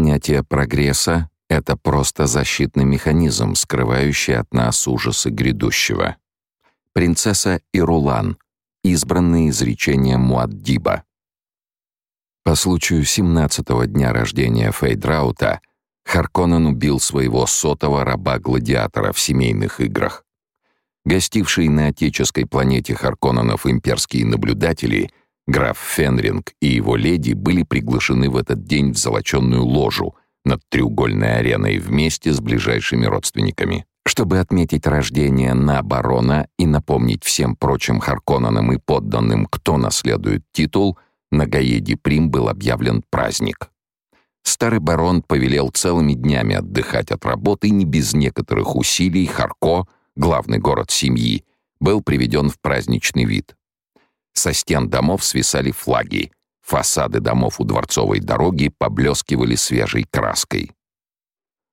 Понятие прогресса — это просто защитный механизм, скрывающий от нас ужасы грядущего. Принцесса Ирулан. Избранные изречения Муаддиба. По случаю 17-го дня рождения Фейдраута Харконнен убил своего сотого раба-гладиатора в семейных играх. Гостившие на отеческой планете Харконненов имперские наблюдатели, граф Фенринг и его леди были приглашены в этот день в золоченную ложу над треугольной ареной вместе с ближайшими родственниками. Чтобы отметить рождение на барона и напомнить всем прочим Харконненам и подданным, кто наследует титул, на Гаеде Прим был объявлен праздник. Старый барон повелел целыми днями отдыхать от работы, не без некоторых усилий Харко — главный город семьи, был приведен в праздничный вид. Со стен домов свисали флаги, фасады домов у Дворцовой дороги поблескивали свежей краской.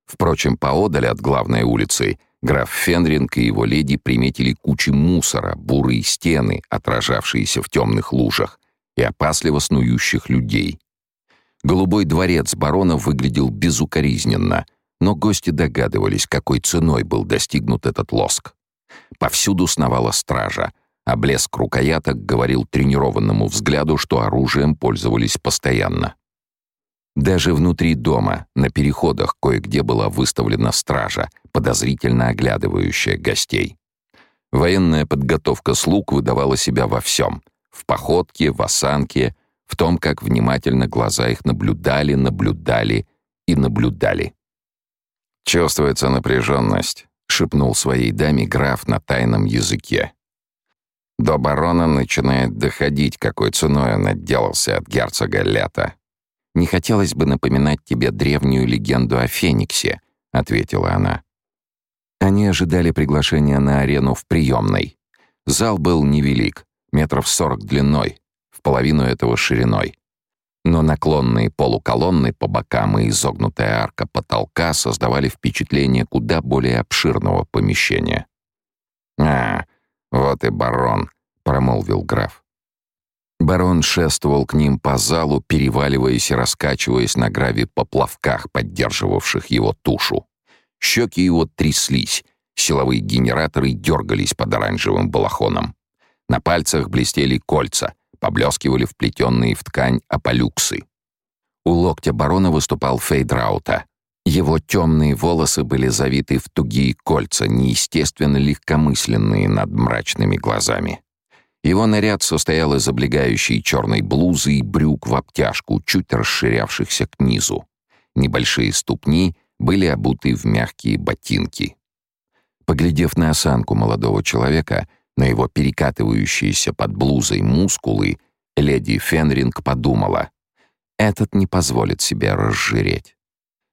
Впрочем, поодаль от главной улицы граф Фенринг и его леди приметили кучи мусора, бурые стены, отражавшиеся в темных лужах, и опасливо снующих людей. Голубой дворец барона выглядел безукоризненно — но гости догадывались, какой ценой был достигнут этот лоск. Повсюду сновала стража, а блеск рукояток говорил тренированному взгляду, что оружием пользовались постоянно. Даже внутри дома, на переходах, кое-где была выставлена стража, подозрительно оглядывающая гостей. Военная подготовка слуг выдавала себя во всем — в походке, в осанке, в том, как внимательно глаза их наблюдали, наблюдали и наблюдали. «Чувствуется напряженность», — шепнул своей даме граф на тайном языке. До барона начинает доходить, какой ценой он отделался от герцога Лета. «Не хотелось бы напоминать тебе древнюю легенду о Фениксе», — ответила она. Они ожидали приглашения на арену в приемной. Зал был невелик, метров сорок длиной, в половину этого шириной но наклонные полуколонны по бокам и изогнутая арка потолка создавали впечатление куда более обширного помещения. «А, вот и барон», — промолвил граф. Барон шествовал к ним по залу, переваливаясь и раскачиваясь на граве поплавках, поддерживавших его тушу. Щеки его тряслись, силовые генераторы дергались под оранжевым балахоном. На пальцах блестели кольца, поблескивали вплетенные в ткань аполюксы. У локтя барона выступал Фейдраута. Его темные волосы были завиты в тугие кольца, неестественно легкомысленные над мрачными глазами. Его наряд состоял из облегающей черной блузы и брюк в обтяжку, чуть расширявшихся к низу. Небольшие ступни были обуты в мягкие ботинки. Поглядев на осанку молодого человека, на его перекатывающиеся под блузой мускулы, леди Фенринг подумала, «Этот не позволит себе разжиреть».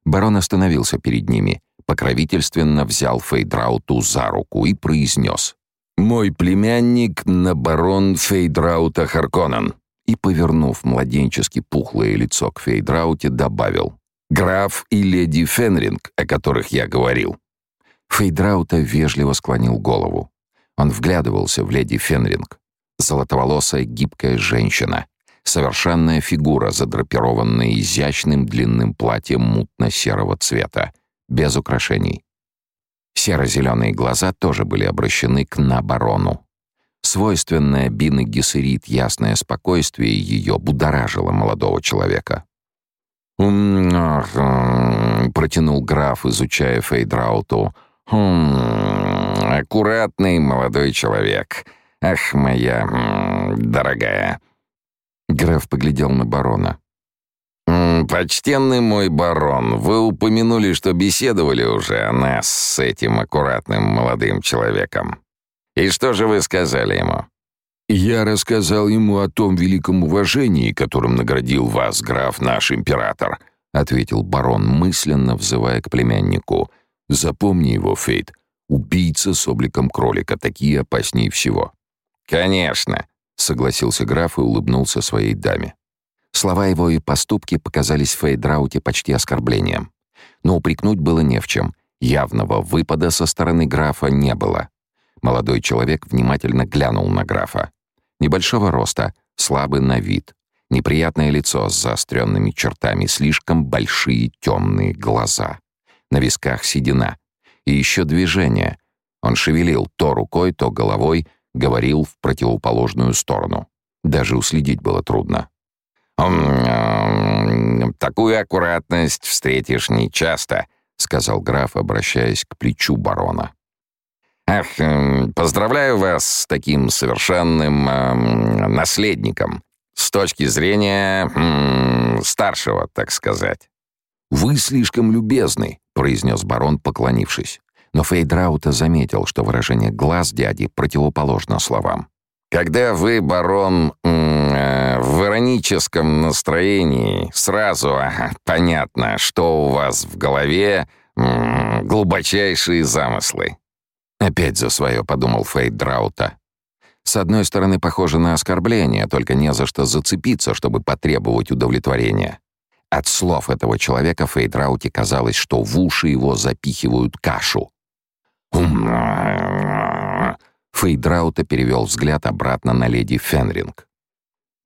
Барон остановился перед ними, покровительственно взял Фейдрауту за руку и произнес, «Мой племянник на барон Фейдраута Харконнен». И, повернув младенчески пухлое лицо к Фейдрауте, добавил, «Граф и леди Фенринг, о которых я говорил». Фейдраута вежливо склонил голову. Он вглядывался в леди Фенринг. Золотоволосая гибкая женщина. Совершенная фигура, задрапированная изящным длинным платьем мутно-серого цвета, без украшений. Серо-зеленые глаза тоже были обращены к наборону. Свойственное Бины Гессерит ясное спокойствие ее будоражило молодого человека. протянул граф, изучая Фейдрауту. «Хм, аккуратный молодой человек. Ах, моя дорогая». Граф поглядел на барона. «Почтенный мой барон, вы упомянули, что беседовали уже о нас с этим аккуратным молодым человеком. И что же вы сказали ему?» «Я рассказал ему о том великом уважении, которым наградил вас, граф, наш император», — ответил барон, мысленно взывая к племяннику — Запомни его, Фейт. Убийца с обликом кролика, такие опаснее всего. Конечно, согласился граф и улыбнулся своей даме. Слова его и поступки показались Фейдрауте почти оскорблением. Но упрекнуть было не в чем. Явного выпада со стороны графа не было. Молодой человек внимательно глянул на графа. Небольшого роста, слабый на вид, Неприятное лицо с заостренными чертами, слишком большие темные глаза. На висках седина. И еще движение. Он шевелил то рукой, то головой, говорил в противоположную сторону. Даже уследить было трудно. «Такую аккуратность встретишь нечасто», — сказал граф, обращаясь к плечу барона. «Ах, поздравляю вас с таким совершенным э, наследником, с точки зрения э, старшего, так сказать». «Вы слишком любезны», — произнес барон, поклонившись. Но Фейдраута заметил, что выражение глаз дяди противоположно словам. «Когда вы, барон, э, в ироническом настроении, сразу понятно, что у вас в голове глубочайшие замыслы. Опять за свое, подумал Фейдраута. С одной стороны, похоже на оскорбление, только не за что зацепиться, чтобы потребовать удовлетворения. От слов этого человека Фейд-Рауте казалось, что в уши его запихивают кашу. Фейд-Раута перевел взгляд обратно на леди Фенринг.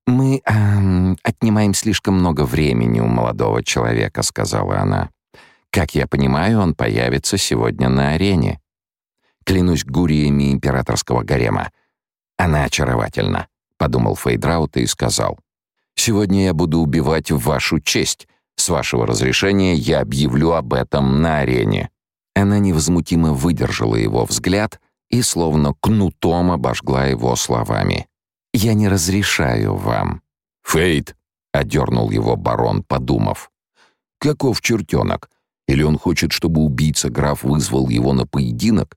«Мы эм, отнимаем слишком много времени у молодого человека», — сказала она. «Как я понимаю, он появится сегодня на арене. Клянусь гуриями императорского гарема. Она очаровательна», — подумал Фейд-Раута и сказал. «Сегодня я буду убивать вашу честь. С вашего разрешения я объявлю об этом на арене». Она невозмутимо выдержала его взгляд и словно кнутом обожгла его словами. «Я не разрешаю вам». «Фейт!» — одернул его барон, подумав. «Каков чертенок? Или он хочет, чтобы убийца граф вызвал его на поединок?»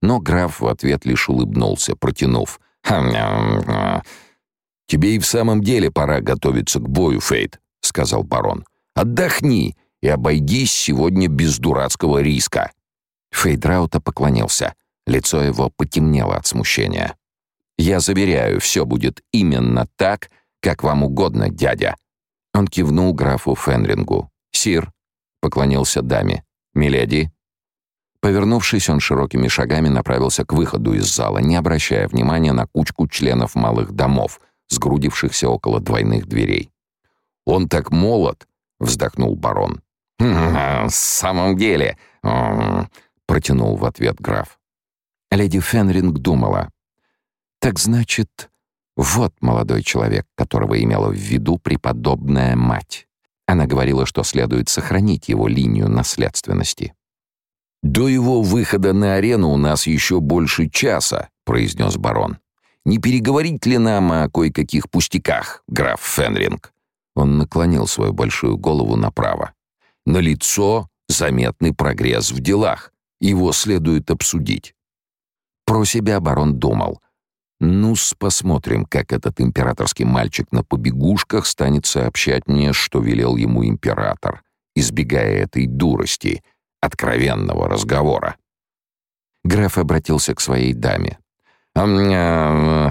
Но граф в ответ лишь улыбнулся, протянув. «Тебе и в самом деле пора готовиться к бою, Фейт», — сказал барон. «Отдохни и обойдись сегодня без дурацкого риска». Фейдраута поклонился. Лицо его потемнело от смущения. «Я заверяю, все будет именно так, как вам угодно, дядя». Он кивнул графу Фенрингу. «Сир», — поклонился даме. «Миледи». Повернувшись, он широкими шагами направился к выходу из зала, не обращая внимания на кучку членов малых домов, сгрудившихся около двойных дверей. «Он так молод!» — вздохнул барон. «В самом деле...» — протянул в ответ граф. Леди Фенринг думала. «Так значит, вот молодой человек, которого имела в виду преподобная мать». Она говорила, что следует сохранить его линию наследственности. «До его выхода на арену у нас еще больше часа», — произнес барон. «Не переговорить ли нам о кое-каких пустяках, граф Фенринг?» Он наклонил свою большую голову направо. «На лицо заметный прогресс в делах. Его следует обсудить». Про себя барон думал. «Ну-с, посмотрим, как этот императорский мальчик на побегушках станет сообщать мне, что велел ему император, избегая этой дурости, откровенного разговора». Граф обратился к своей даме. Э,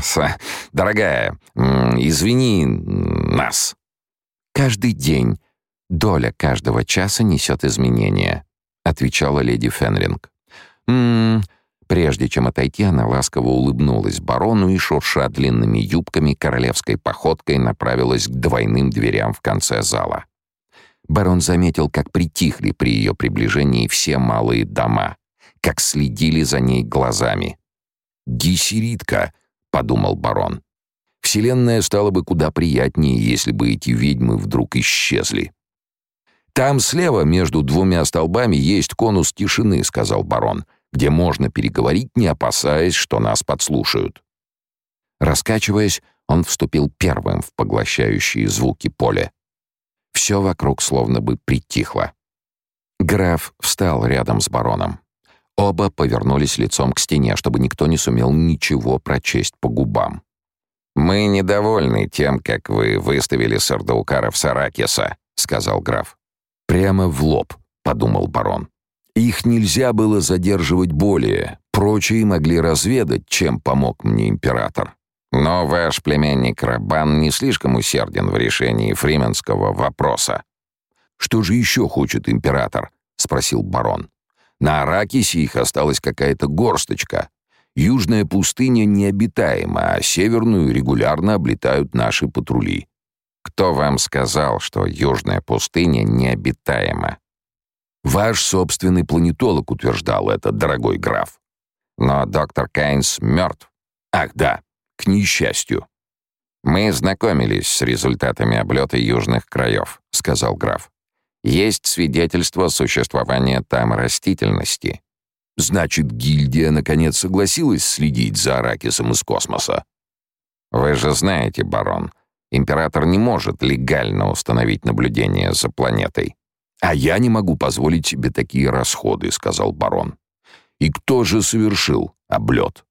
«Дорогая, извини нас». «Каждый день доля каждого часа несет изменения», — отвечала леди Фенринг. «М-м, Прежде чем отойти, она ласково улыбнулась барону и, шурша длинными юбками, королевской походкой направилась к двойным дверям в конце зала. Барон заметил, как притихли при ее приближении все малые дома, как следили за ней глазами. «Гисеритка», — подумал барон. «Вселенная стала бы куда приятнее, если бы эти ведьмы вдруг исчезли». «Там слева, между двумя столбами, есть конус тишины», — сказал барон где можно переговорить, не опасаясь, что нас подслушают. Раскачиваясь, он вступил первым в поглощающие звуки поле. Все вокруг словно бы притихло. Граф встал рядом с бароном. Оба повернулись лицом к стене, чтобы никто не сумел ничего прочесть по губам. «Мы недовольны тем, как вы выставили Сардаукара в Саракиса», — сказал граф. «Прямо в лоб», — подумал барон. Их нельзя было задерживать более. Прочие могли разведать, чем помог мне император. Но ваш племянник Рабан не слишком усерден в решении фрименского вопроса. Что же еще хочет император? спросил барон. На Аракисе их осталась какая-то горсточка. Южная пустыня необитаема, а северную регулярно облетают наши патрули. Кто вам сказал, что Южная пустыня необитаема? Ваш собственный планетолог утверждал это, дорогой граф. Но доктор Кайнс мертв. Ах да, к несчастью. Мы знакомились с результатами облета южных краев, сказал граф. Есть свидетельство существования там растительности. Значит, гильдия наконец согласилась следить за Аракисом из космоса. Вы же знаете, барон, император не может легально установить наблюдение за планетой. А я не могу позволить себе такие расходы, сказал барон. И кто же совершил облет?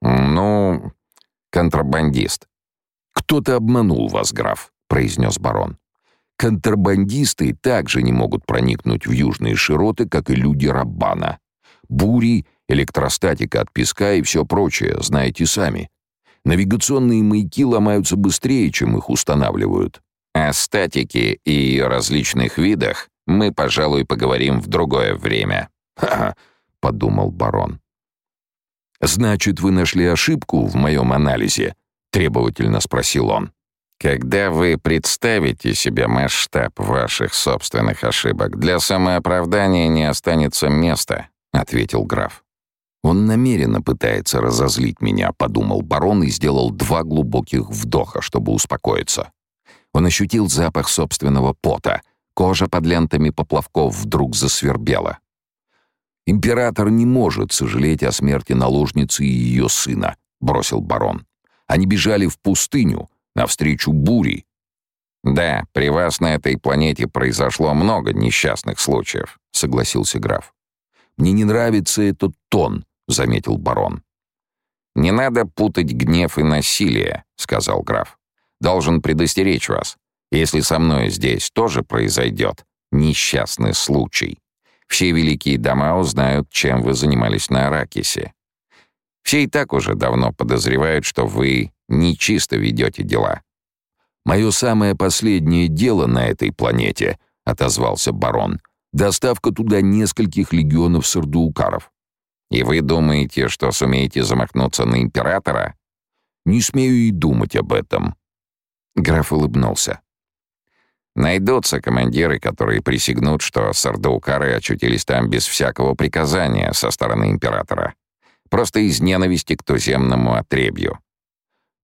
Ну, контрабандист. Кто-то обманул вас, граф, произнес барон. Контрабандисты также не могут проникнуть в южные широты, как и люди Раббана. Бури, электростатика от песка и все прочее, знаете сами. Навигационные маяки ломаются быстрее, чем их устанавливают. О статике и ее различных видах мы, пожалуй, поговорим в другое время. Ха-ха, подумал барон. Значит, вы нашли ошибку в моем анализе? требовательно спросил он. Когда вы представите себе масштаб ваших собственных ошибок, для самооправдания не останется места, ответил граф. Он намеренно пытается разозлить меня, подумал барон и сделал два глубоких вдоха, чтобы успокоиться. Он ощутил запах собственного пота. Кожа под лентами поплавков вдруг засвербела. Император не может сожалеть о смерти наложницы и ее сына, бросил барон. Они бежали в пустыню навстречу бури. Да, при вас на этой планете произошло много несчастных случаев, согласился граф. Мне не нравится этот тон, заметил барон. Не надо путать гнев и насилие, сказал граф. Должен предостеречь вас. Если со мной здесь тоже произойдет несчастный случай, все великие дома узнают, чем вы занимались на Аракисе. Все и так уже давно подозревают, что вы нечисто ведете дела. «Мое самое последнее дело на этой планете», — отозвался барон, — «доставка туда нескольких легионов сардуукаров». «И вы думаете, что сумеете замахнуться на императора?» «Не смею и думать об этом». Граф улыбнулся. Найдутся командиры, которые присягнут, что сардаукары очутились там без всякого приказания со стороны императора. Просто из ненависти к туземному отребью.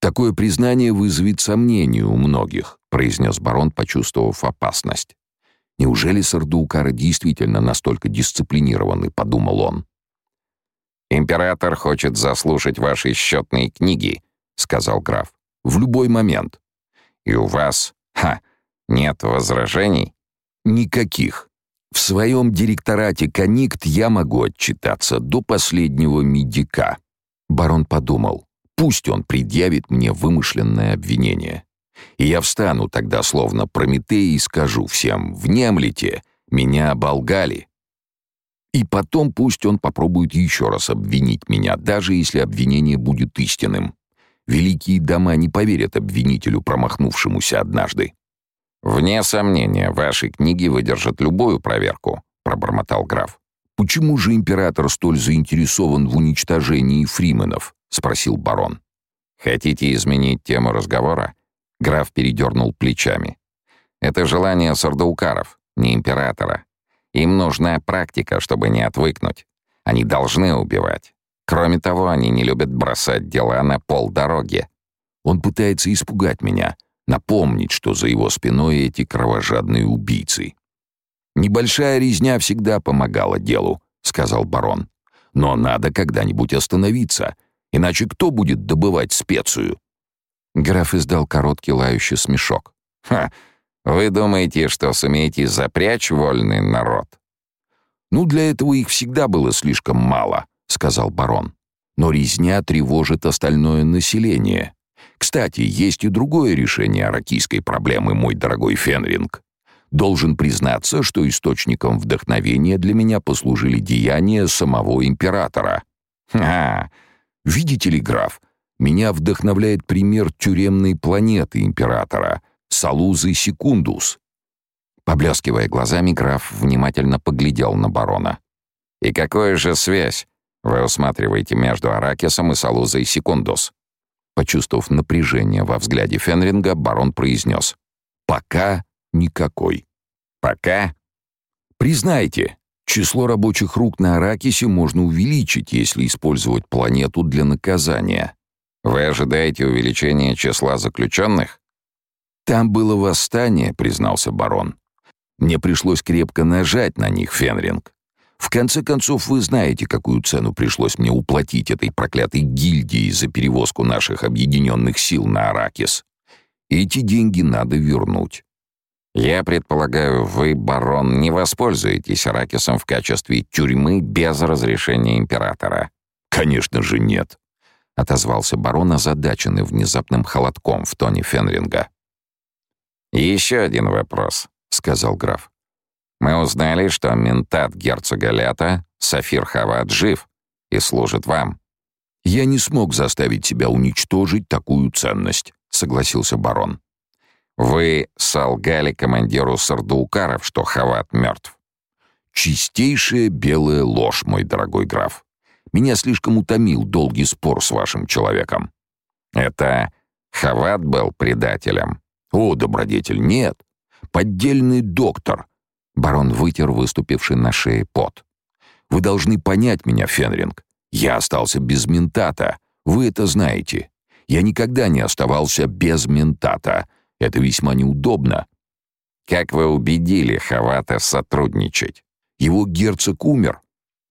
«Такое признание вызовет сомнения у многих», — произнес барон, почувствовав опасность. «Неужели сардаукары действительно настолько дисциплинированы?» — подумал он. «Император хочет заслушать ваши счетные книги», — сказал граф. «В любой момент». «И у вас, ха, нет возражений? Никаких. В своем директорате Коникт я могу отчитаться до последнего медика. Барон подумал, пусть он предъявит мне вымышленное обвинение. И я встану тогда словно Прометей и скажу всем «внемлите, меня оболгали». И потом пусть он попробует еще раз обвинить меня, даже если обвинение будет истинным. Великие дома не поверят обвинителю, промахнувшемуся однажды. «Вне сомнения, ваши книги выдержат любую проверку», — пробормотал граф. «Почему же император столь заинтересован в уничтожении фрименов?» — спросил барон. «Хотите изменить тему разговора?» Граф передернул плечами. «Это желание сардаукаров, не императора. Им нужна практика, чтобы не отвыкнуть. Они должны убивать. Кроме того, они не любят бросать дела на полдороги». «Он пытается испугать меня», напомнить, что за его спиной эти кровожадные убийцы. «Небольшая резня всегда помогала делу», — сказал барон. «Но надо когда-нибудь остановиться, иначе кто будет добывать специю?» Граф издал короткий лающий смешок. «Ха! Вы думаете, что сумеете запрячь вольный народ?» «Ну, для этого их всегда было слишком мало», — сказал барон. «Но резня тревожит остальное население. Кстати, есть и другое решение аракийской проблемы, мой дорогой Фенринг. Должен признаться, что источником вдохновения для меня послужили деяния самого императора. А, видите ли, граф, меня вдохновляет пример тюремной планеты императора, Салузы Секундус. Поблескивая глазами, граф внимательно поглядел на барона. «И какая же связь вы усматриваете между Аракисом и Салузой Секундус?» Почувствовав напряжение во взгляде Фенринга, барон произнес. Пока никакой. Пока? Признайте, число рабочих рук на Аракисе можно увеличить, если использовать планету для наказания. Вы ожидаете увеличения числа заключенных? Там было восстание, признался барон. Мне пришлось крепко нажать на них, Фенринг. В конце концов, вы знаете, какую цену пришлось мне уплатить этой проклятой гильдии за перевозку наших объединенных сил на Аракис. Эти деньги надо вернуть. Я предполагаю, вы, барон, не воспользуетесь Аракисом в качестве тюрьмы без разрешения императора. Конечно же нет, отозвался барон, озадаченный внезапным холодком в тоне Фенринга. Еще один вопрос, сказал граф. Мы узнали, что ментат герцога Лята, Сафир Хават, жив и служит вам. Я не смог заставить себя уничтожить такую ценность, согласился барон. Вы солгали командиру Сардаукаров, что Хават мертв. Чистейшая белая ложь, мой дорогой граф. Меня слишком утомил долгий спор с вашим человеком. Это Хават был предателем? О, добродетель, нет. Поддельный доктор, Барон вытер выступивший на шее пот. «Вы должны понять меня, Фенринг. Я остался без ментата. Вы это знаете. Я никогда не оставался без ментата. Это весьма неудобно». «Как вы убедили Хавата сотрудничать?» «Его герцог умер».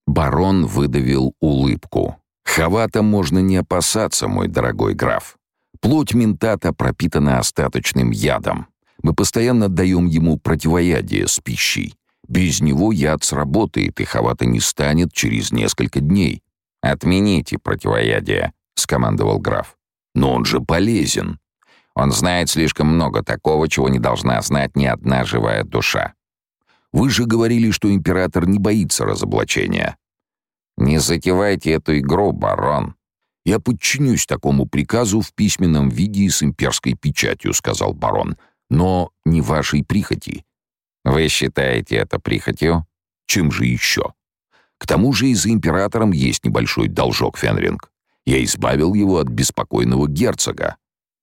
Барон выдавил улыбку. «Хавата можно не опасаться, мой дорогой граф. Плоть ментата пропитана остаточным ядом. Мы постоянно даем ему противоядие с пищей. Без него яд сработает, и Хавата не станет через несколько дней. «Отмените противоядие», — скомандовал граф. «Но он же полезен». «Он знает слишком много такого, чего не должна знать ни одна живая душа». «Вы же говорили, что император не боится разоблачения». «Не затевайте эту игру, барон». «Я подчинюсь такому приказу в письменном виде и с имперской печатью», — сказал барон но не вашей прихоти. Вы считаете это прихотью? Чем же еще? К тому же и за императором есть небольшой должок, Фенринг. Я избавил его от беспокойного герцога.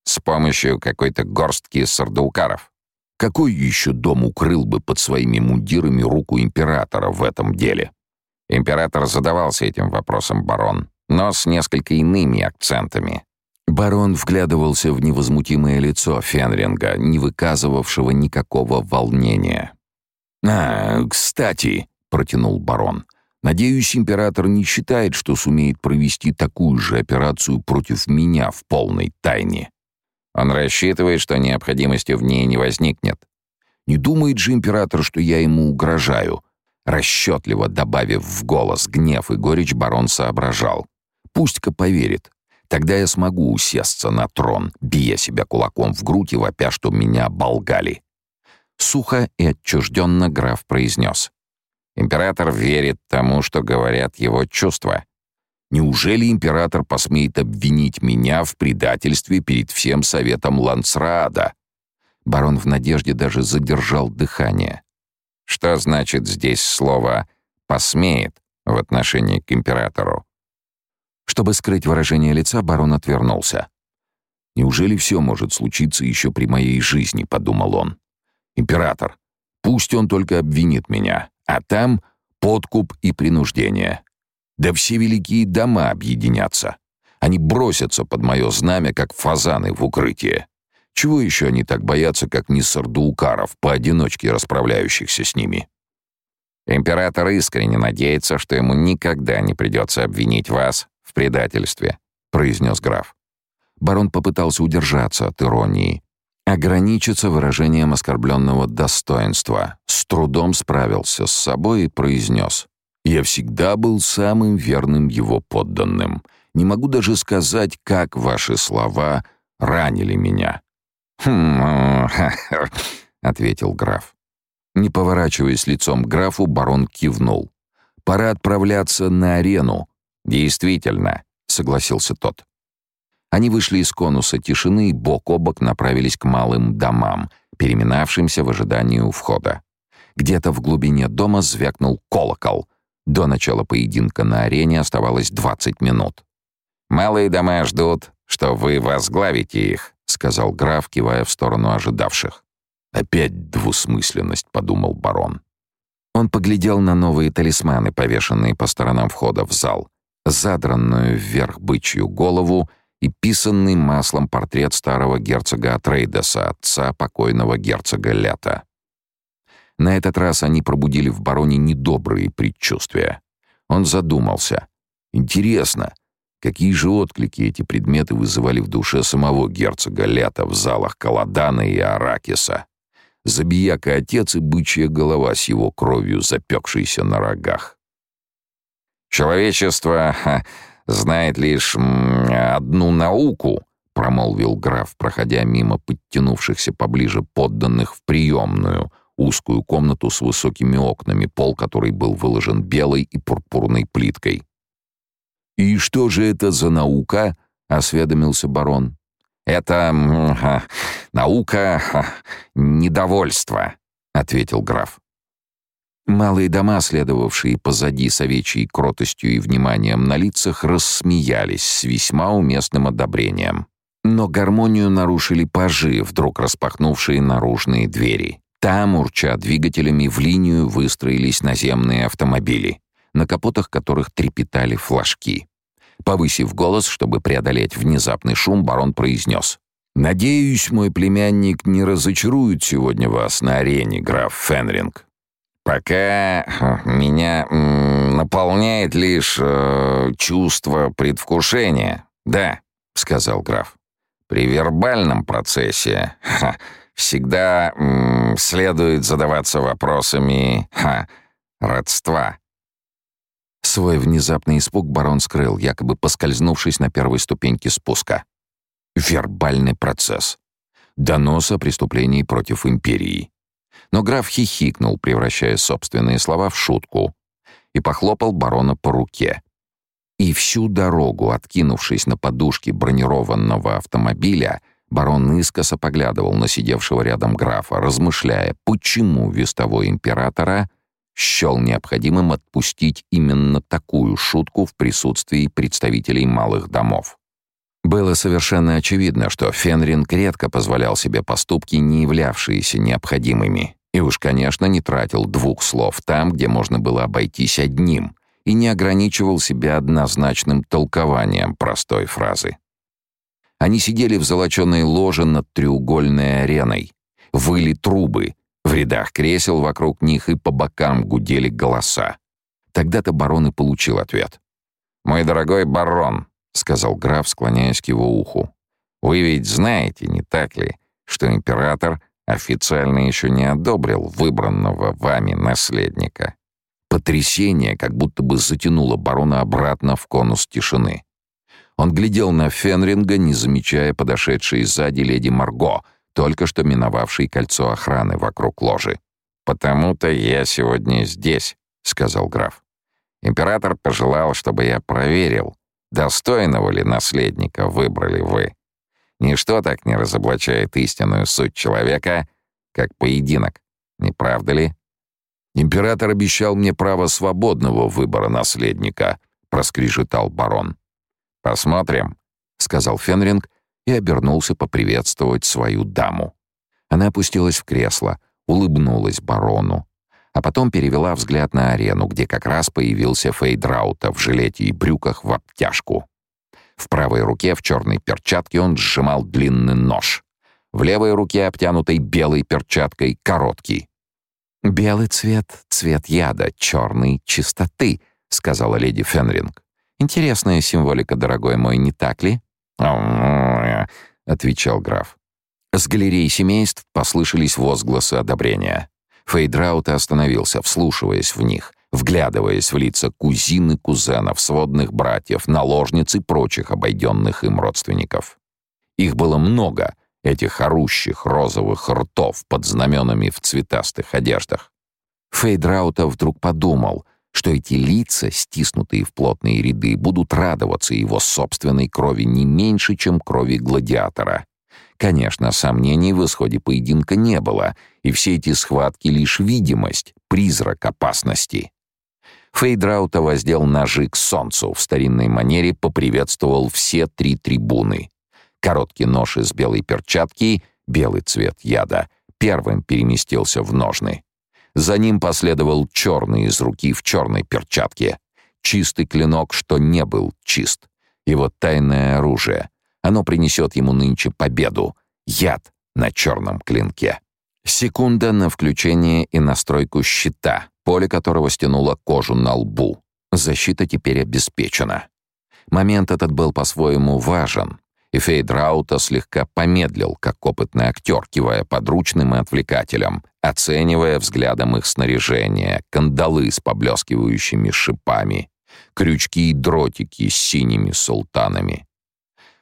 С помощью какой-то горстки сардаукаров. Какой еще дом укрыл бы под своими мундирами руку императора в этом деле? Император задавался этим вопросом, барон, но с несколько иными акцентами. Барон вглядывался в невозмутимое лицо Фенринга, не выказывавшего никакого волнения. «А, кстати», — протянул барон, — «надеюсь, император не считает, что сумеет провести такую же операцию против меня в полной тайне». Он рассчитывает, что необходимости в ней не возникнет. Не думает же император, что я ему угрожаю. Расчетливо добавив в голос гнев и горечь, барон соображал. Пусть-ка поверит. Тогда я смогу усесться на трон, бия себя кулаком в грудь и вопя, что меня оболгали. Сухо и отчужденно граф произнес. Император верит тому, что говорят его чувства. Неужели император посмеет обвинить меня в предательстве перед всем советом Лансраада? Барон в надежде даже задержал дыхание. Что значит здесь слово «посмеет» в отношении к императору? Чтобы скрыть выражение лица, барон отвернулся. «Неужели все может случиться еще при моей жизни?» — подумал он. «Император, пусть он только обвинит меня, а там подкуп и принуждение. Да все великие дома объединятся. Они бросятся под мое знамя, как фазаны в укрытие. Чего еще они так боятся, как не сардуукаров, поодиночке расправляющихся с ними?» Император искренне надеется, что ему никогда не придется обвинить вас предательстве», — произнес граф. Барон попытался удержаться от иронии, ограничиться выражением оскорбленного достоинства, с трудом справился с собой и произнес. «Я всегда был самым верным его подданным. Не могу даже сказать, как ваши слова ранили меня». «Хм...» — ответил граф. Не поворачиваясь лицом к графу, барон кивнул. «Пора отправляться на арену, «Действительно», — согласился тот. Они вышли из конуса тишины и бок о бок направились к малым домам, переминавшимся в ожидании у входа. Где-то в глубине дома звякнул колокол. До начала поединка на арене оставалось 20 минут. «Малые дома ждут, что вы возглавите их», — сказал граф, кивая в сторону ожидавших. «Опять двусмысленность», — подумал барон. Он поглядел на новые талисманы, повешенные по сторонам входа в зал, задранную вверх бычью голову и писанный маслом портрет старого герцога Атрейдеса, отца покойного герцога Лета. На этот раз они пробудили в бароне недобрые предчувствия. Он задумался. Интересно, какие же отклики эти предметы вызывали в душе самого герцога Лета в залах Каладана и Аракиса? Забияка отец и бычья голова с его кровью, запекшейся на рогах. «Человечество ха, знает лишь м, одну науку», — промолвил граф, проходя мимо подтянувшихся поближе подданных в приемную — узкую комнату с высокими окнами, пол которой был выложен белой и пурпурной плиткой. «И что же это за наука?» — осведомился барон. «Это ха, наука ха, недовольства», — ответил граф. Малые дома, следовавшие позади с овечьей кротостью и вниманием на лицах, рассмеялись с весьма уместным одобрением. Но гармонию нарушили пажи, вдруг распахнувшие наружные двери. Там, урча двигателями, в линию выстроились наземные автомобили, на капотах которых трепетали флажки. Повысив голос, чтобы преодолеть внезапный шум, барон произнес. «Надеюсь, мой племянник не разочарует сегодня вас на арене, граф Фенринг». «Пока меня наполняет лишь э, чувство предвкушения, да», — сказал граф. «При вербальном процессе ха, всегда м, следует задаваться вопросами ха, родства. Свой внезапный испуг барон скрыл, якобы поскользнувшись на первой ступеньке спуска. Вербальный процесс. Донос о преступлении против империи. Но граф хихикнул, превращая собственные слова в шутку, и похлопал барона по руке. И всю дорогу, откинувшись на подушке бронированного автомобиля, Барон искоса поглядывал на сидевшего рядом графа, размышляя, почему вестовой императора счел необходимым отпустить именно такую шутку в присутствии представителей малых домов. Было совершенно очевидно, что Фенринг редко позволял себе поступки, не являвшиеся необходимыми, и уж, конечно, не тратил двух слов там, где можно было обойтись одним, и не ограничивал себя однозначным толкованием простой фразы. Они сидели в золоченой ложе над треугольной ареной. Выли трубы. В рядах кресел вокруг них и по бокам гудели голоса. Тогда-то барон и получил ответ. «Мой дорогой барон», — сказал граф, склоняясь к его уху, «вы ведь знаете, не так ли, что император официально еще не одобрил выбранного вами наследника?» Потрясение как будто бы затянуло барона обратно в конус тишины. Он глядел на Фенринга, не замечая подошедшей сзади леди Марго, только что миновавшей кольцо охраны вокруг ложи. «Потому-то я сегодня здесь», — сказал граф. «Император пожелал, чтобы я проверил, достойного ли наследника выбрали вы. Ничто так не разоблачает истинную суть человека, как поединок, не правда ли?» «Император обещал мне право свободного выбора наследника», — проскрежетал барон. «Посмотрим», — сказал Фенринг и обернулся поприветствовать свою даму. Она опустилась в кресло, улыбнулась барону, а потом перевела взгляд на арену, где как раз появился Фейдраута в жилете и брюках в обтяжку. В правой руке в черной перчатке он сжимал длинный нож. В левой руке, обтянутой белой перчаткой, короткий. «Белый цвет — цвет яда, черный — чистоты», — сказала леди Фенринг. Интересная символика, дорогой мой, не так ли? отвечал граф. С галереи семейств послышались возгласы одобрения. Фейдраут остановился, вслушиваясь в них, вглядываясь в лица кузины, кузенов, сводных братьев, наложниц и прочих обойденных им родственников. Их было много, этих орущих розовых ртов под знаменами в цветастых одеждах. Фейдраута вдруг подумал — что эти лица, стиснутые в плотные ряды, будут радоваться его собственной крови не меньше, чем крови гладиатора. Конечно, сомнений в исходе поединка не было, и все эти схватки — лишь видимость, призрак опасности. Фейдраута воздел ножи к солнцу, в старинной манере поприветствовал все три трибуны. Короткий нож из белой перчатки, белый цвет яда, первым переместился в ножны. За ним последовал черный из руки в черной перчатке. Чистый клинок, что не был чист. Его тайное оружие. Оно принесет ему нынче победу. Яд на черном клинке. Секунда на включение и настройку щита, поле которого стянуло кожу на лбу. Защита теперь обеспечена. Момент этот был по-своему важен, и Фейдраута слегка помедлил, как опытный актер, кивая подручным и отвлекателем, оценивая взглядом их снаряжение, кандалы с поблескивающими шипами, крючки и дротики с синими султанами.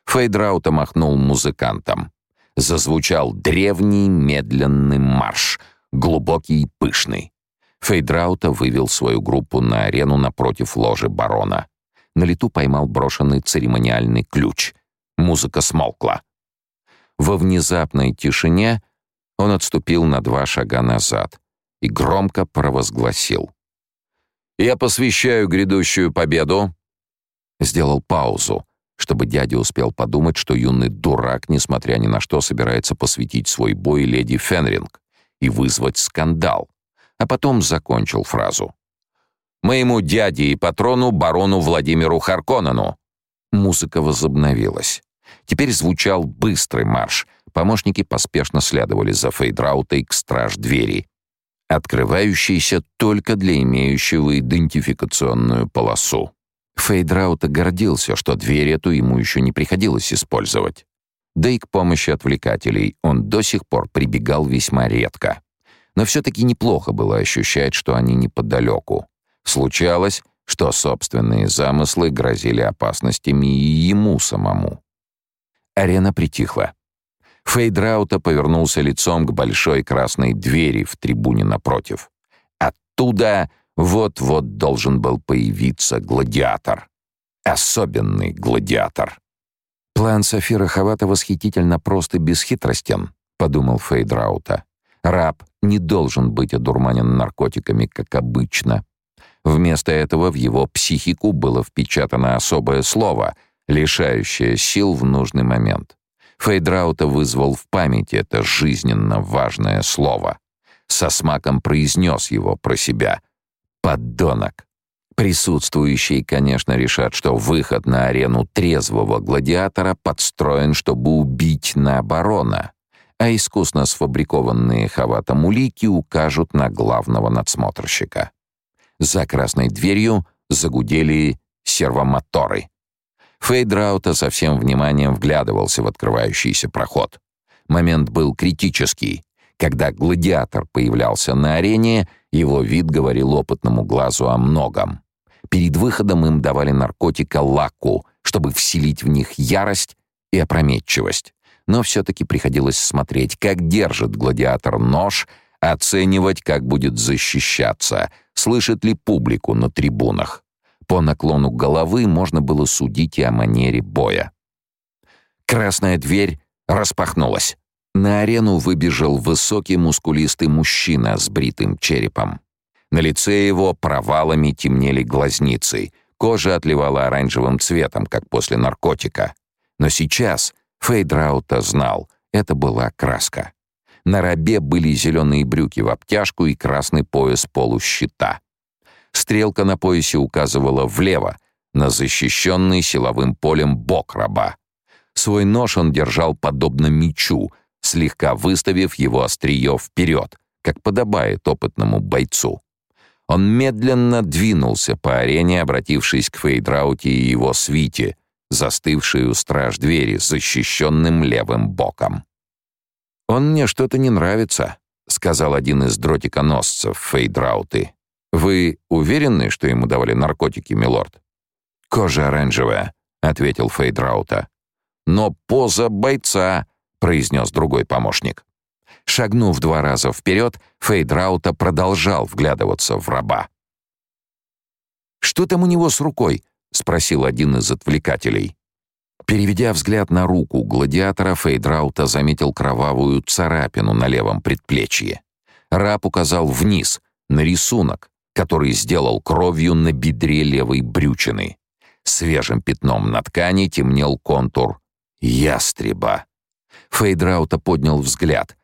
Фейдраута махнул музыкантам. Зазвучал древний медленный марш, глубокий и пышный. Фейдраута вывел свою группу на арену напротив ложи барона. На лету поймал брошенный церемониальный ключ. Музыка смолкла. Во внезапной тишине он отступил на два шага назад и громко провозгласил. «Я посвящаю грядущую победу!» Сделал паузу, чтобы дядя успел подумать, что юный дурак, несмотря ни на что, собирается посвятить свой бой леди Фенринг и вызвать скандал а потом закончил фразу. «Моему дяде и патрону, барону Владимиру Харконнену». Музыка возобновилась. Теперь звучал быстрый марш. Помощники поспешно следовали за Фейдраутой к страж-двери, открывающейся только для имеющего идентификационную полосу. Фейдраута гордился, что дверь эту ему еще не приходилось использовать. Да и к помощи отвлекателей он до сих пор прибегал весьма редко. Но все-таки неплохо было ощущать, что они неподалеку. Случалось, что собственные замыслы грозили опасностями и ему самому. Арена притихла. Фейдраута повернулся лицом к большой красной двери в трибуне напротив. Оттуда вот-вот должен был появиться гладиатор. Особенный гладиатор. «План Сафира Хавата восхитительно прост и бесхитростен», — подумал Фейдраута. Раб не должен быть одурманен наркотиками, как обычно. Вместо этого в его психику было впечатано особое слово, лишающее сил в нужный момент. Фейдраута вызвал в памяти это жизненно важное слово. Со смаком произнес его про себя. «Поддонок». Присутствующие, конечно, решат, что выход на арену трезвого гладиатора подстроен, чтобы убить на барона а искусно сфабрикованные хаватом улики укажут на главного надсмотрщика. За красной дверью загудели сервомоторы. Фейдраута со всем вниманием вглядывался в открывающийся проход. Момент был критический. Когда гладиатор появлялся на арене, его вид говорил опытному глазу о многом. Перед выходом им давали наркотика лаку, чтобы вселить в них ярость и опрометчивость но все-таки приходилось смотреть, как держит гладиатор нож, оценивать, как будет защищаться, слышит ли публику на трибунах. По наклону головы можно было судить и о манере боя. Красная дверь распахнулась. На арену выбежал высокий мускулистый мужчина с бритым черепом. На лице его провалами темнели глазницы, кожа отливала оранжевым цветом, как после наркотика. Но сейчас Фейдраута знал, это была краска. На рабе были зеленые брюки в обтяжку и красный пояс полущита. Стрелка на поясе указывала влево, на защищенный силовым полем бок раба. Свой нож он держал подобно мечу, слегка выставив его острие вперед, как подобает опытному бойцу. Он медленно двинулся по арене, обратившись к Фейдрауте и его свите, застывший у страж двери, защищенным левым боком. «Он мне что-то не нравится», — сказал один из дротиконосцев Фейдрауты. «Вы уверены, что ему давали наркотики, милорд?» «Кожа оранжевая», — ответил Фейдраута. «Но поза бойца», — произнес другой помощник. Шагнув два раза вперед, Фейдраута продолжал вглядываться в раба. «Что там у него с рукой?» — спросил один из отвлекателей. Переведя взгляд на руку гладиатора, Фейдраута заметил кровавую царапину на левом предплечье. Раб указал вниз, на рисунок, который сделал кровью на бедре левой брючины. Свежим пятном на ткани темнел контур ястреба. Фейдраута поднял взгляд.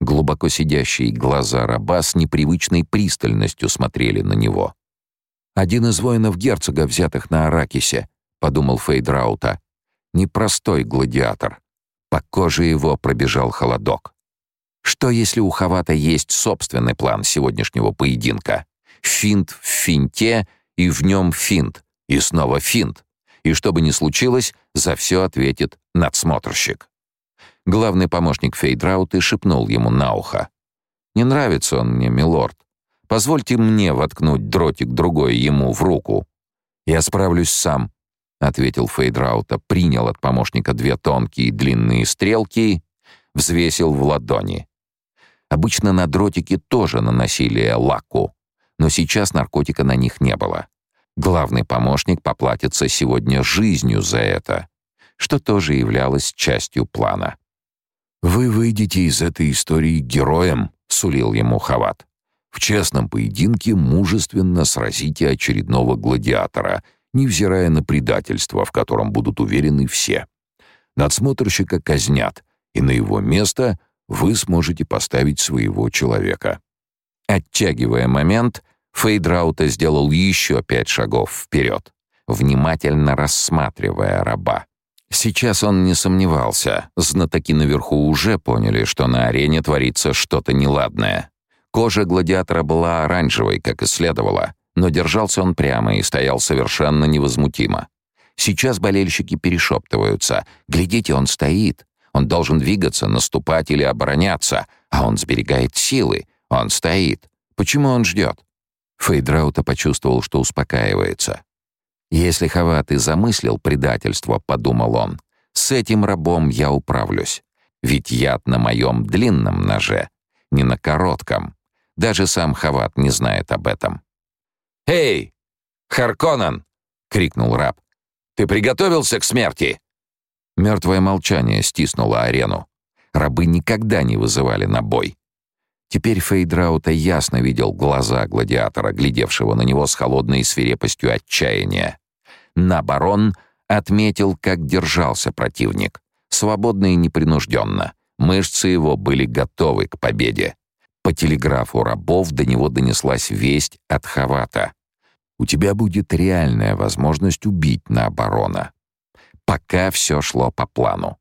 Глубоко сидящие глаза раба с непривычной пристальностью смотрели на него. «Один из воинов герцога, взятых на Аракисе», — подумал Фейдраута. «Непростой гладиатор». По коже его пробежал холодок. Что если у Хавата есть собственный план сегодняшнего поединка? Финт в финте и в нем финт, и снова финт. И что бы ни случилось, за все ответит надсмотрщик. Главный помощник Фейдрауты шепнул ему на ухо. «Не нравится он мне, милорд. Позвольте мне воткнуть дротик другой ему в руку». «Я справлюсь сам», — ответил Фейдраута, принял от помощника две тонкие и длинные стрелки, взвесил в ладони. Обычно на дротики тоже наносили лаку, но сейчас наркотика на них не было. Главный помощник поплатится сегодня жизнью за это, что тоже являлось частью плана. «Вы выйдете из этой истории героем», — сулил ему Хават. «В честном поединке мужественно сразите очередного гладиатора, невзирая на предательство, в котором будут уверены все. Надсмотрщика казнят, и на его место вы сможете поставить своего человека». Оттягивая момент, Фейдраута сделал еще пять шагов вперед, внимательно рассматривая раба. Сейчас он не сомневался. Знатоки наверху уже поняли, что на арене творится что-то неладное. Кожа гладиатора была оранжевой, как и следовало, но держался он прямо и стоял совершенно невозмутимо. Сейчас болельщики перешептываются. «Глядите, он стоит. Он должен двигаться, наступать или обороняться, а он сберегает силы. Он стоит. Почему он ждет?» Фейдраута почувствовал, что успокаивается. «Если Хават и замыслил предательство, — подумал он, — с этим рабом я управлюсь. Ведь яд на моем длинном ноже, не на коротком. Даже сам Хават не знает об этом». «Эй, Харконан!» — крикнул раб. «Ты приготовился к смерти?» Мертвое молчание стиснуло арену. Рабы никогда не вызывали на бой. Теперь Фейдраута ясно видел глаза гладиатора, глядевшего на него с холодной свирепостью отчаяния. На барон отметил, как держался противник. Свободно и непринужденно. Мышцы его были готовы к победе. По телеграфу рабов до него донеслась весть от Хавата. «У тебя будет реальная возможность убить на барона». Пока все шло по плану.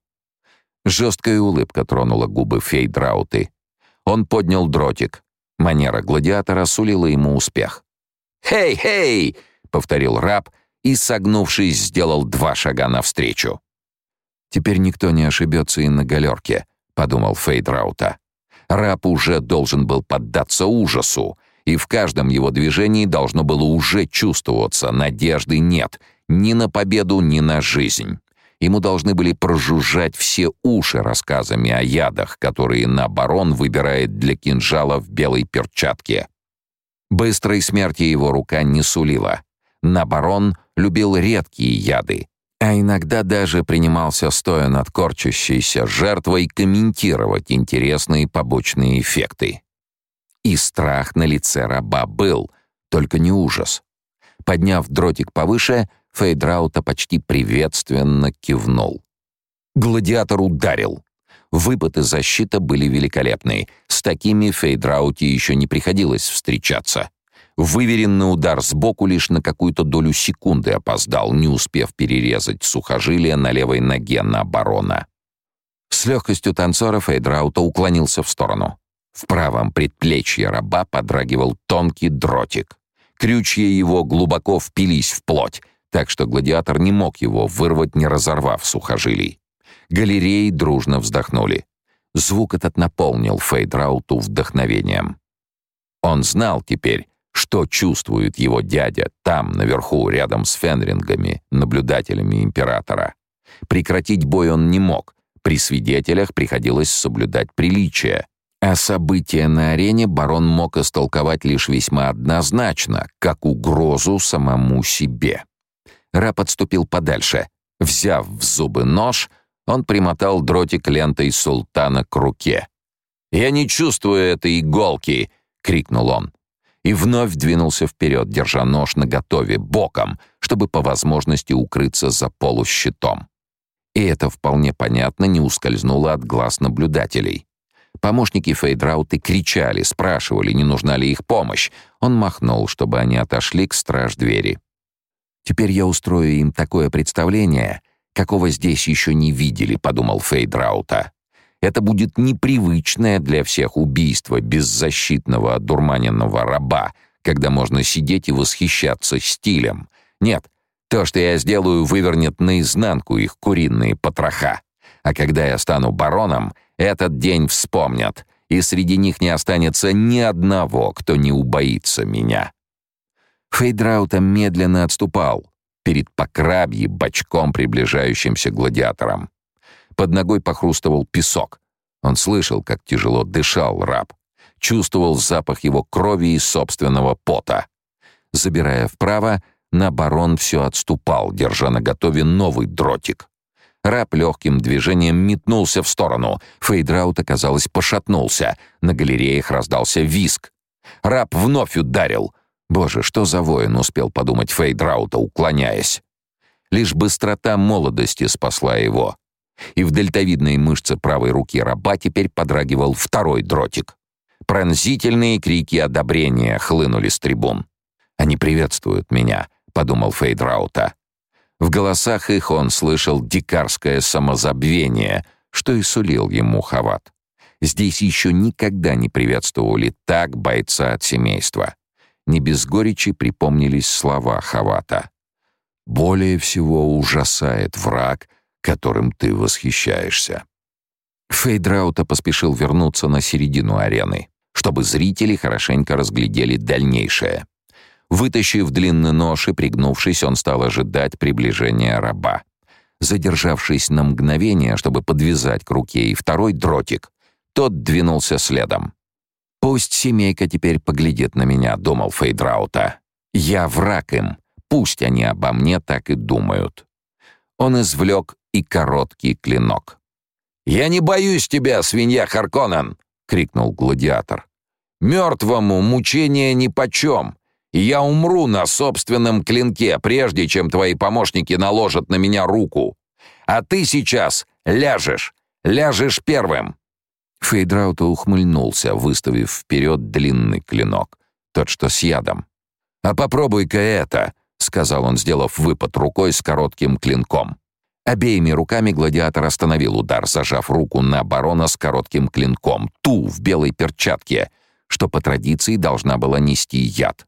Жесткая улыбка тронула губы Фейдрауты, он поднял дротик. Манера гладиатора сулила ему успех. «Хей, хей!» — повторил раб и, согнувшись, сделал два шага навстречу. «Теперь никто не ошибется и на галерке», — подумал Фейдраута. Раб уже должен был поддаться ужасу, и в каждом его движении должно было уже чувствоваться надежды нет ни на победу, ни на жизнь. Ему должны были прожужжать все уши рассказами о ядах, которые на выбирает для кинжала в белой перчатке. Быстрой смерти его рука не сулила. На любил редкие яды, а иногда даже принимался, стоя над корчащейся жертвой, комментировать интересные побочные эффекты. И страх на лице раба был, только не ужас. Подняв дротик повыше, Фейдраута почти приветственно кивнул. Гладиатор ударил. Выпад и защита были великолепны. С такими Фейдрауте еще не приходилось встречаться. Выверенный удар сбоку лишь на какую-то долю секунды опоздал, не успев перерезать сухожилие на левой ноге на барона. С легкостью танцора Фейдраута уклонился в сторону. В правом предплечье раба подрагивал тонкий дротик. Крючья его глубоко впились в плоть, так что гладиатор не мог его вырвать, не разорвав сухожилий. Галереи дружно вздохнули. Звук этот наполнил Фейдрауту вдохновением. Он знал теперь, что чувствует его дядя там, наверху, рядом с Фенрингами, наблюдателями императора. Прекратить бой он не мог. При свидетелях приходилось соблюдать приличие. А события на арене барон мог истолковать лишь весьма однозначно, как угрозу самому себе. Раб отступил подальше. Взяв в зубы нож, он примотал дротик лентой султана к руке. «Я не чувствую этой иголки!» — крикнул он. И вновь двинулся вперед, держа нож наготове, боком, чтобы по возможности укрыться за полущитом. И это вполне понятно не ускользнуло от глаз наблюдателей. Помощники Фейдрауты кричали, спрашивали, не нужна ли их помощь. Он махнул, чтобы они отошли к страж-двери. «Теперь я устрою им такое представление, какого здесь еще не видели», — подумал Фейдраута. «Это будет непривычное для всех убийство беззащитного одурманенного раба, когда можно сидеть и восхищаться стилем. Нет, то, что я сделаю, вывернет наизнанку их куриные потроха. А когда я стану бароном, этот день вспомнят, и среди них не останется ни одного, кто не убоится меня. Фейдраута медленно отступал перед покрабье бочком приближающимся гладиатором. Под ногой похрустывал песок. Он слышал, как тяжело дышал раб, чувствовал запах его крови и собственного пота. Забирая вправо, на-барон все отступал, держа наготове новый дротик. Раб легким движением метнулся в сторону. Фейд-Рауте показалось, пошатнулся. На галереях раздался визг. Раб вновь ударил. Боже, что за воин, успел подумать Фейд-Раута, уклоняясь. Лишь быстрота молодости спасла его. И в дельтовидной мышце правой руки раба теперь подрагивал второй дротик. Пронзительные крики одобрения хлынули с трибун. «Они приветствуют меня», — подумал Фейдраута. В голосах их он слышал дикарское самозабвение, что и сулил ему Хават. Здесь еще никогда не приветствовали так бойца от семейства. Не без горечи припомнились слова Хавата. «Более всего ужасает враг, которым ты восхищаешься». Фейдраута поспешил вернуться на середину арены, чтобы зрители хорошенько разглядели дальнейшее. Вытащив длинный нож и пригнувшись, он стал ожидать приближения раба. Задержавшись на мгновение, чтобы подвязать к руке и второй дротик, тот двинулся следом. «Пусть семейка теперь поглядит на меня», — думал Фейдраута. «Я враг им. Пусть они обо мне так и думают». Он извлек и короткий клинок. «Я не боюсь тебя, свинья Харконен!» — крикнул гладиатор. «Мертвому мучение нипочем и я умру на собственном клинке, прежде чем твои помощники наложат на меня руку. А ты сейчас ляжешь, ляжешь первым». Фейдраута ухмыльнулся, выставив вперед длинный клинок, тот, что с ядом. «А попробуй-ка это», — сказал он, сделав выпад рукой с коротким клинком. Обеими руками гладиатор остановил удар, зажав руку на барона с коротким клинком, ту в белой перчатке, что по традиции должна была нести яд.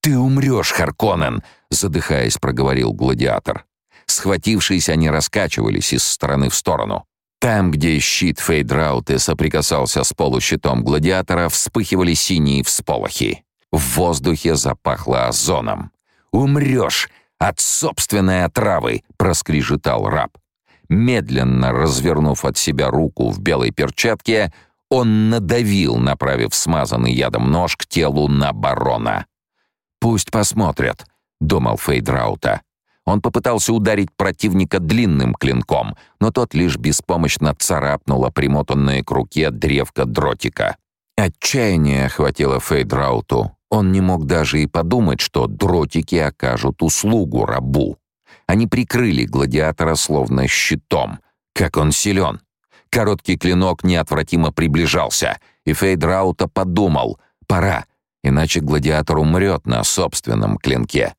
«Ты умрешь, Харконен!» — задыхаясь, проговорил гладиатор. Схватившись, они раскачивались из стороны в сторону. Там, где щит Фейдрауты соприкасался с полущитом гладиатора, вспыхивали синие всполохи. В воздухе запахло озоном. «Умрешь от собственной отравы!» — проскрежетал раб. Медленно развернув от себя руку в белой перчатке, он надавил, направив смазанный ядом нож к телу на барона. «Пусть посмотрят», — думал Фейдраута. Он попытался ударить противника длинным клинком, но тот лишь беспомощно царапнула примотанное к руке древко дротика. Отчаяние охватило Фейдрауту. Он не мог даже и подумать, что дротики окажут услугу рабу. Они прикрыли гладиатора словно щитом. Как он силен! Короткий клинок неотвратимо приближался, и Фейдраута подумал — пора, иначе гладиатор умрет на собственном клинке.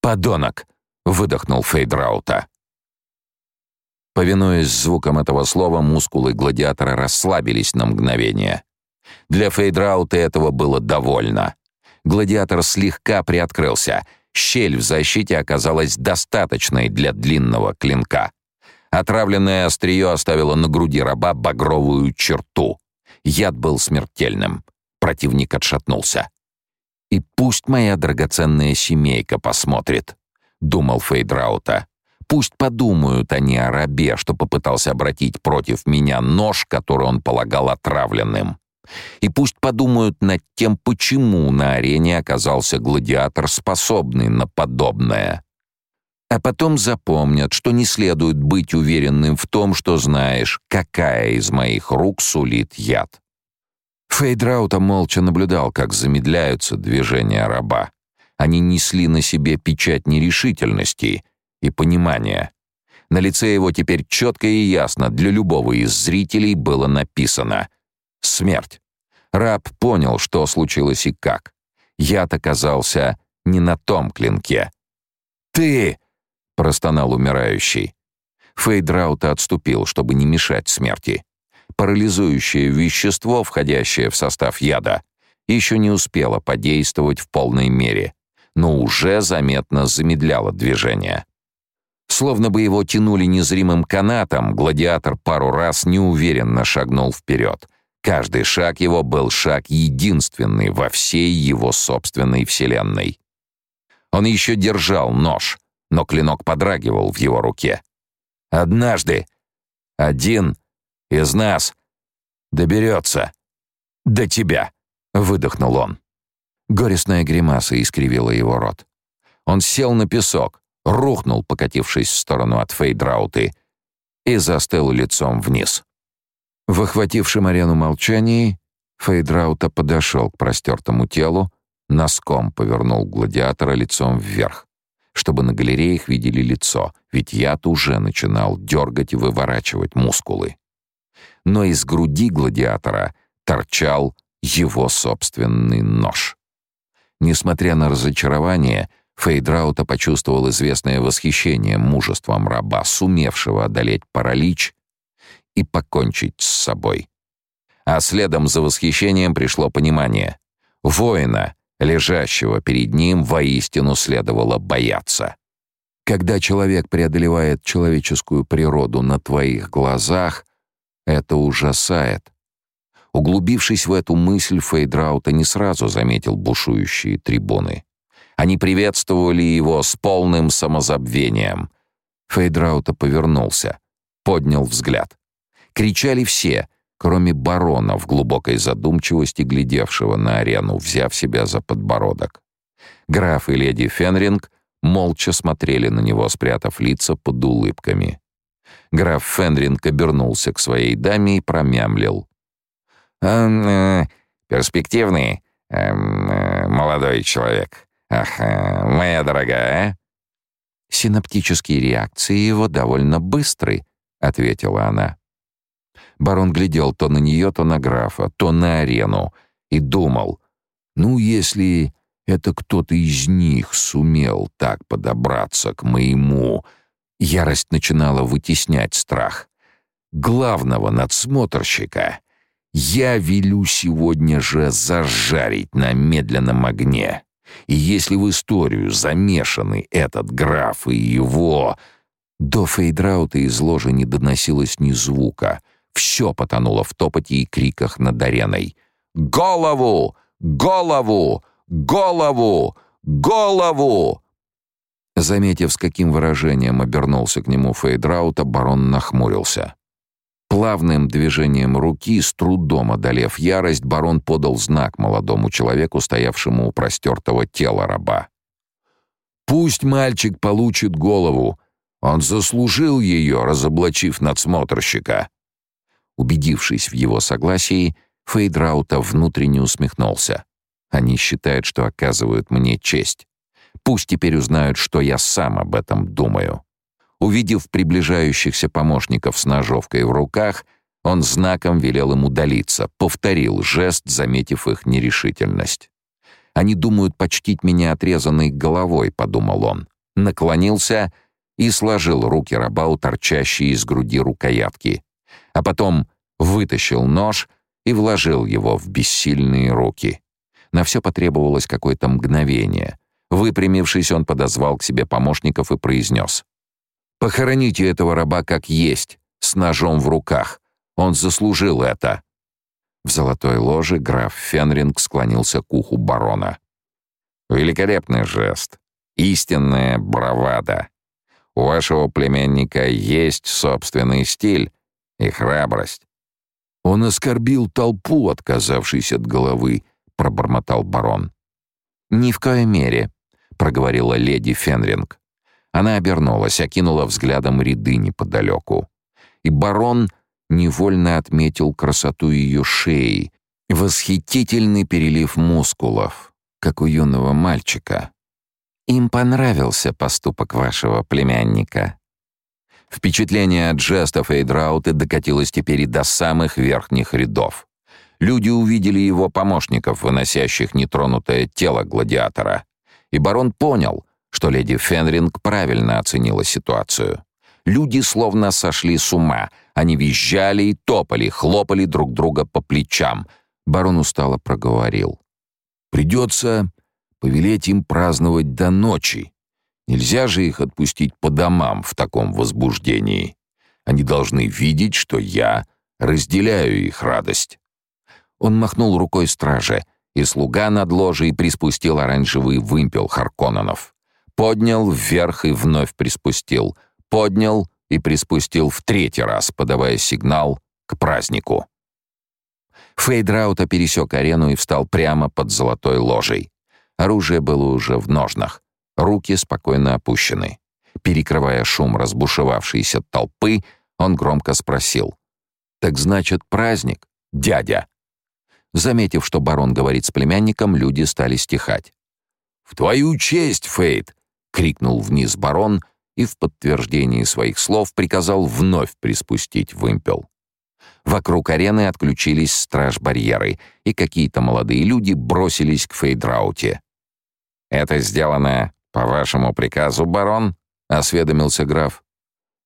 «Подонок!» — выдохнул Фейдраута. Повинуясь звукам этого слова, мускулы гладиатора расслабились на мгновение. Для Фейдраута этого было довольно. Гладиатор слегка приоткрылся. Щель в защите оказалась достаточной для длинного клинка. Отравленное острие оставило на груди раба багровую черту. Яд был смертельным. Противник отшатнулся. «И пусть моя драгоценная семейка посмотрит», — думал Фейдраута. «Пусть подумают они о рабе, что попытался обратить против меня нож, который он полагал отравленным. И пусть подумают над тем, почему на арене оказался гладиатор, способный на подобное. А потом запомнят, что не следует быть уверенным в том, что знаешь, какая из моих рук сулит яд. Фейдраута молча наблюдал, как замедляются движения раба. Они несли на себе печать нерешительности и понимания. На лице его теперь четко и ясно для любого из зрителей было написано Смерть. Раб понял, что случилось и как. Яд оказался не на том клинке. «Ты!» — простонал умирающий. Фейдраута отступил, чтобы не мешать смерти. Парализующее вещество, входящее в состав яда, еще не успело подействовать в полной мере, но уже заметно замедляло движение. Словно бы его тянули незримым канатом, гладиатор пару раз неуверенно шагнул вперед. Каждый шаг его был шаг единственный во всей его собственной вселенной. Он еще держал нож, но клинок подрагивал в его руке. Однажды один из нас доберется до тебя, выдохнул он. Горестная гримаса искривила его рот. Он сел на песок, рухнул, покатившись в сторону от Фейдрауты, и застыл лицом вниз. В охватившем арену молчании Фейдраута подошел к простертому телу, носком повернул гладиатора лицом вверх чтобы на галереях видели лицо, ведь яд уже начинал дергать и выворачивать мускулы. Но из груди гладиатора торчал его собственный нож. Несмотря на разочарование, Фейдраута почувствовал известное восхищение мужеством раба, сумевшего одолеть паралич и покончить с собой. А следом за восхищением пришло понимание. Воина, лежащего перед ним, воистину следовало бояться. Когда человек преодолевает человеческую природу на твоих глазах, это ужасает. Углубившись в эту мысль, Фейдраута не сразу заметил бушующие трибуны. Они приветствовали его с полным самозабвением. Фейдраута повернулся, поднял взгляд. Кричали все, кроме барона в глубокой задумчивости, глядевшего на арену, взяв себя за подбородок. Граф и леди Фенринг молча смотрели на него, спрятав лица под улыбками. Граф Фенринг обернулся к своей даме и промямлил. «Он э, перспективный, э, молодой человек. Ах, э, моя дорогая». «Синаптические реакции его довольно быстры», — ответила она. Барон глядел то на нее, то на графа, то на арену и думал, ну, если это кто-то из них сумел так подобраться к моему... Ярость начинала вытеснять страх. Главного надсмотрщика я велю сегодня же зажарить на медленном огне. И если в историю замешаны этот граф и его... До Фейдраута из ложи не доносилось ни звука — все потонуло в топоте и криках над ареной. «Голову! Голову! Голову! Голову!» Заметив, с каким выражением обернулся к нему Фейдраута, барон нахмурился. Плавным движением руки, с трудом одолев ярость, барон подал знак молодому человеку, стоявшему у простертого тела раба. «Пусть мальчик получит голову. Он заслужил ее, разоблачив надсмотрщика». Убедившись в его согласии, Фейдраута внутренне усмехнулся. Они считают, что оказывают мне честь. Пусть теперь узнают, что я сам об этом думаю. Увидев приближающихся помощников с ножовкой в руках, он знаком велел им удалиться, повторил жест, заметив их нерешительность. «Они думают почтить меня отрезанной головой», — подумал он. Наклонился и сложил руки раба у торчащей из груди рукоятки а потом вытащил нож и вложил его в бессильные руки. На все потребовалось какое-то мгновение. Выпрямившись, он подозвал к себе помощников и произнес. «Похороните этого раба как есть, с ножом в руках. Он заслужил это». В золотой ложе граф Фенринг склонился к уху барона. «Великолепный жест. Истинная бравада. У вашего племянника есть собственный стиль, и храбрость. Он оскорбил толпу, отказавшись от головы, пробормотал барон. Ни в коей мере, проговорила леди Фенринг. Она обернулась, окинула взглядом ряды неподалеку. И барон невольно отметил красоту ее шеи, восхитительный перелив мускулов, как у юного мальчика. Им понравился поступок вашего племянника, Впечатление от жестов Эйдрауты докатилось теперь и до самых верхних рядов. Люди увидели его помощников, выносящих нетронутое тело гладиатора. И барон понял, что леди Фенринг правильно оценила ситуацию. Люди словно сошли с ума. Они визжали и топали, хлопали друг друга по плечам. Барон устало проговорил. «Придется повелеть им праздновать до ночи. Нельзя же их отпустить по домам в таком возбуждении. Они должны видеть, что я разделяю их радость». Он махнул рукой страже, и слуга над ложей приспустил оранжевый вымпел Харконненов. Поднял вверх и вновь приспустил. Поднял и приспустил в третий раз, подавая сигнал к празднику. Фейдраута пересек арену и встал прямо под золотой ложей. Оружие было уже в ножнах. Руки спокойно опущены. Перекрывая шум разбушевавшейся толпы, он громко спросил. «Так значит, праздник, дядя?» Заметив, что барон говорит с племянником, люди стали стихать. «В твою честь, Фейт!» — крикнул вниз барон и в подтверждении своих слов приказал вновь приспустить вымпел. Вокруг арены отключились страж-барьеры, и какие-то молодые люди бросились к Фейдрауте. «Это сделано по вашему приказу, барон?» — осведомился граф.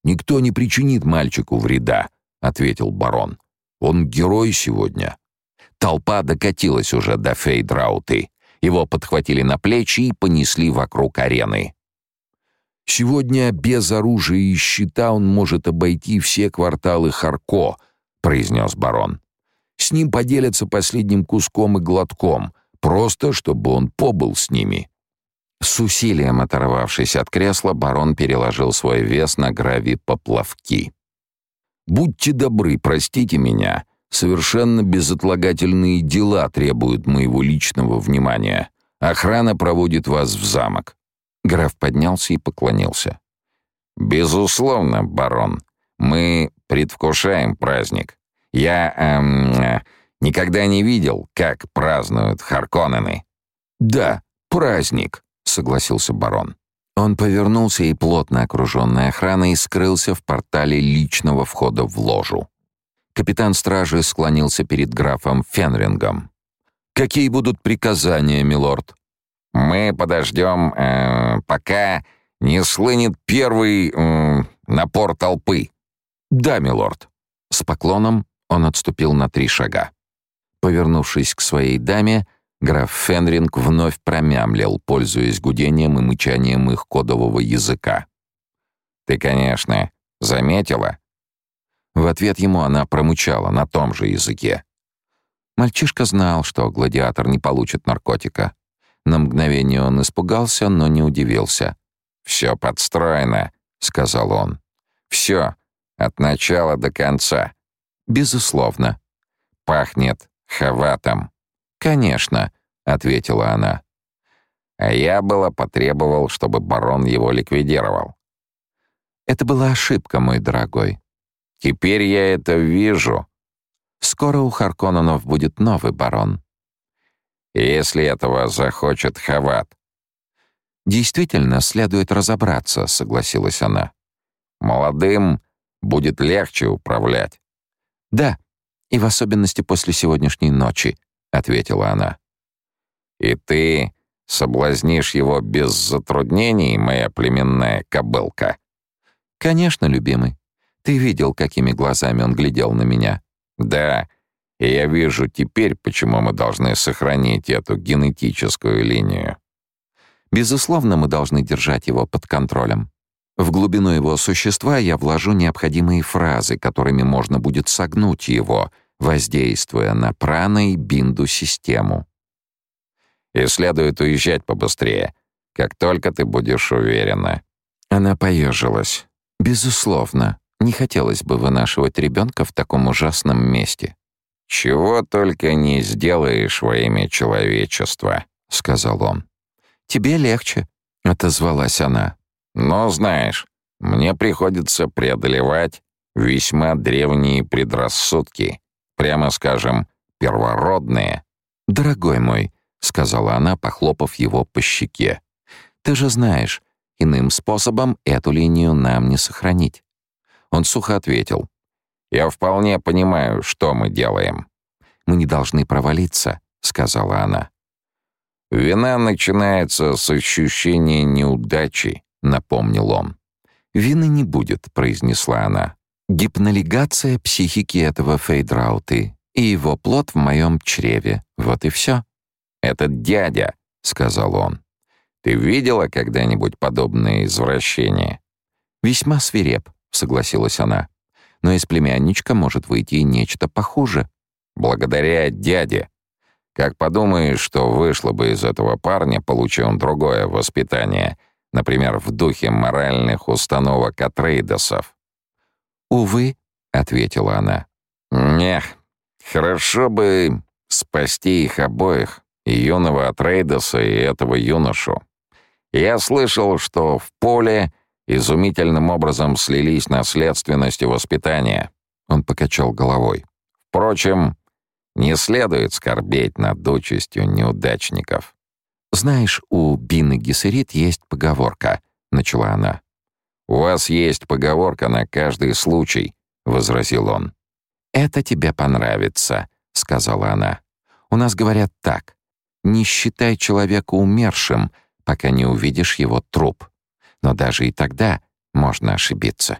«Никто не причинит мальчику вреда», — ответил барон. «Он герой сегодня». Толпа докатилась уже до Фейдрауты. Его подхватили на плечи и понесли вокруг арены. «Сегодня без оружия и щита он может обойти все кварталы Харко», — произнес барон. «С ним поделятся последним куском и глотком, просто чтобы он побыл с ними». С усилием оторвавшись от кресла, барон переложил свой вес на грави поплавки. «Будьте добры, простите меня. Совершенно безотлагательные дела требуют моего личного внимания. Охрана проводит вас в замок». Граф поднялся и поклонился. «Безусловно, барон. Мы предвкушаем праздник. Я эм, никогда не видел, как празднуют Харконнены». «Да, праздник», согласился барон. Он повернулся и, плотно окруженный охраной, скрылся в портале личного входа в ложу. Капитан стражи склонился перед графом Фенрингом. «Какие будут приказания, милорд?» «Мы подождем, э, пока не слынет первый э, напор толпы». «Да, милорд». С поклоном он отступил на три шага. Повернувшись к своей даме, Граф Фенринг вновь промямлил, пользуясь гудением и мычанием их кодового языка. «Ты, конечно, заметила?» В ответ ему она промычала на том же языке. Мальчишка знал, что гладиатор не получит наркотика. На мгновение он испугался, но не удивился. «Все подстроено», — сказал он. «Все, от начала до конца». «Безусловно». «Пахнет хаватом». «Конечно», — ответила она. «А я было потребовал, чтобы барон его ликвидировал». «Это была ошибка, мой дорогой». «Теперь я это вижу». «Скоро у Харконненов будет новый барон». «Если этого захочет Хават». «Действительно, следует разобраться», — согласилась она. «Молодым будет легче управлять». «Да, и в особенности после сегодняшней ночи», — ответила она. «И ты соблазнишь его без затруднений, моя племенная кобылка?» «Конечно, любимый. Ты видел, какими глазами он глядел на меня?» «Да, и я вижу теперь, почему мы должны сохранить эту генетическую линию». «Безусловно, мы должны держать его под контролем. В глубину его существа я вложу необходимые фразы, которыми можно будет согнуть его — воздействуя на прана и бинду-систему. И следует уезжать побыстрее, как только ты будешь уверена. Она поежилась. Безусловно, не хотелось бы вынашивать ребенка в таком ужасном месте. «Чего только не сделаешь во имя человечества», — сказал он. «Тебе легче», — отозвалась она. «Но знаешь, мне приходится преодолевать весьма древние предрассудки, прямо скажем, первородные. «Дорогой мой», — сказала она, похлопав его по щеке, «ты же знаешь, иным способом эту линию нам не сохранить». Он сухо ответил, «Я вполне понимаю, что мы делаем. Мы не должны провалиться», — сказала она. «Вина начинается с ощущения неудачи», — напомнил он. «Вины не будет», — произнесла она. «Гипнолигация психики этого Фейдрауты и его плод в моем чреве. Вот и все». «Этот дядя», — сказал он. «Ты видела когда-нибудь подобное извращение?» «Весьма свиреп», — согласилась она. «Но из племянничка может выйти нечто похуже». «Благодаря дяде. Как подумаешь, что вышло бы из этого парня, получи он другое воспитание, например, в духе моральных установок Атрейдосов?» «Увы», — ответила она. «Нех, хорошо бы спасти их обоих, и юного Атрейдоса, и этого юношу. Я слышал, что в поле изумительным образом слились наследственность и воспитание». Он покачал головой. «Впрочем, не следует скорбеть над участью неудачников». «Знаешь, у Бины Гессерит есть поговорка», — начала она. «У вас есть поговорка на каждый случай», — возразил он. «Это тебе понравится», — сказала она. «У нас говорят так. Не считай человека умершим, пока не увидишь его труп. Но даже и тогда можно ошибиться».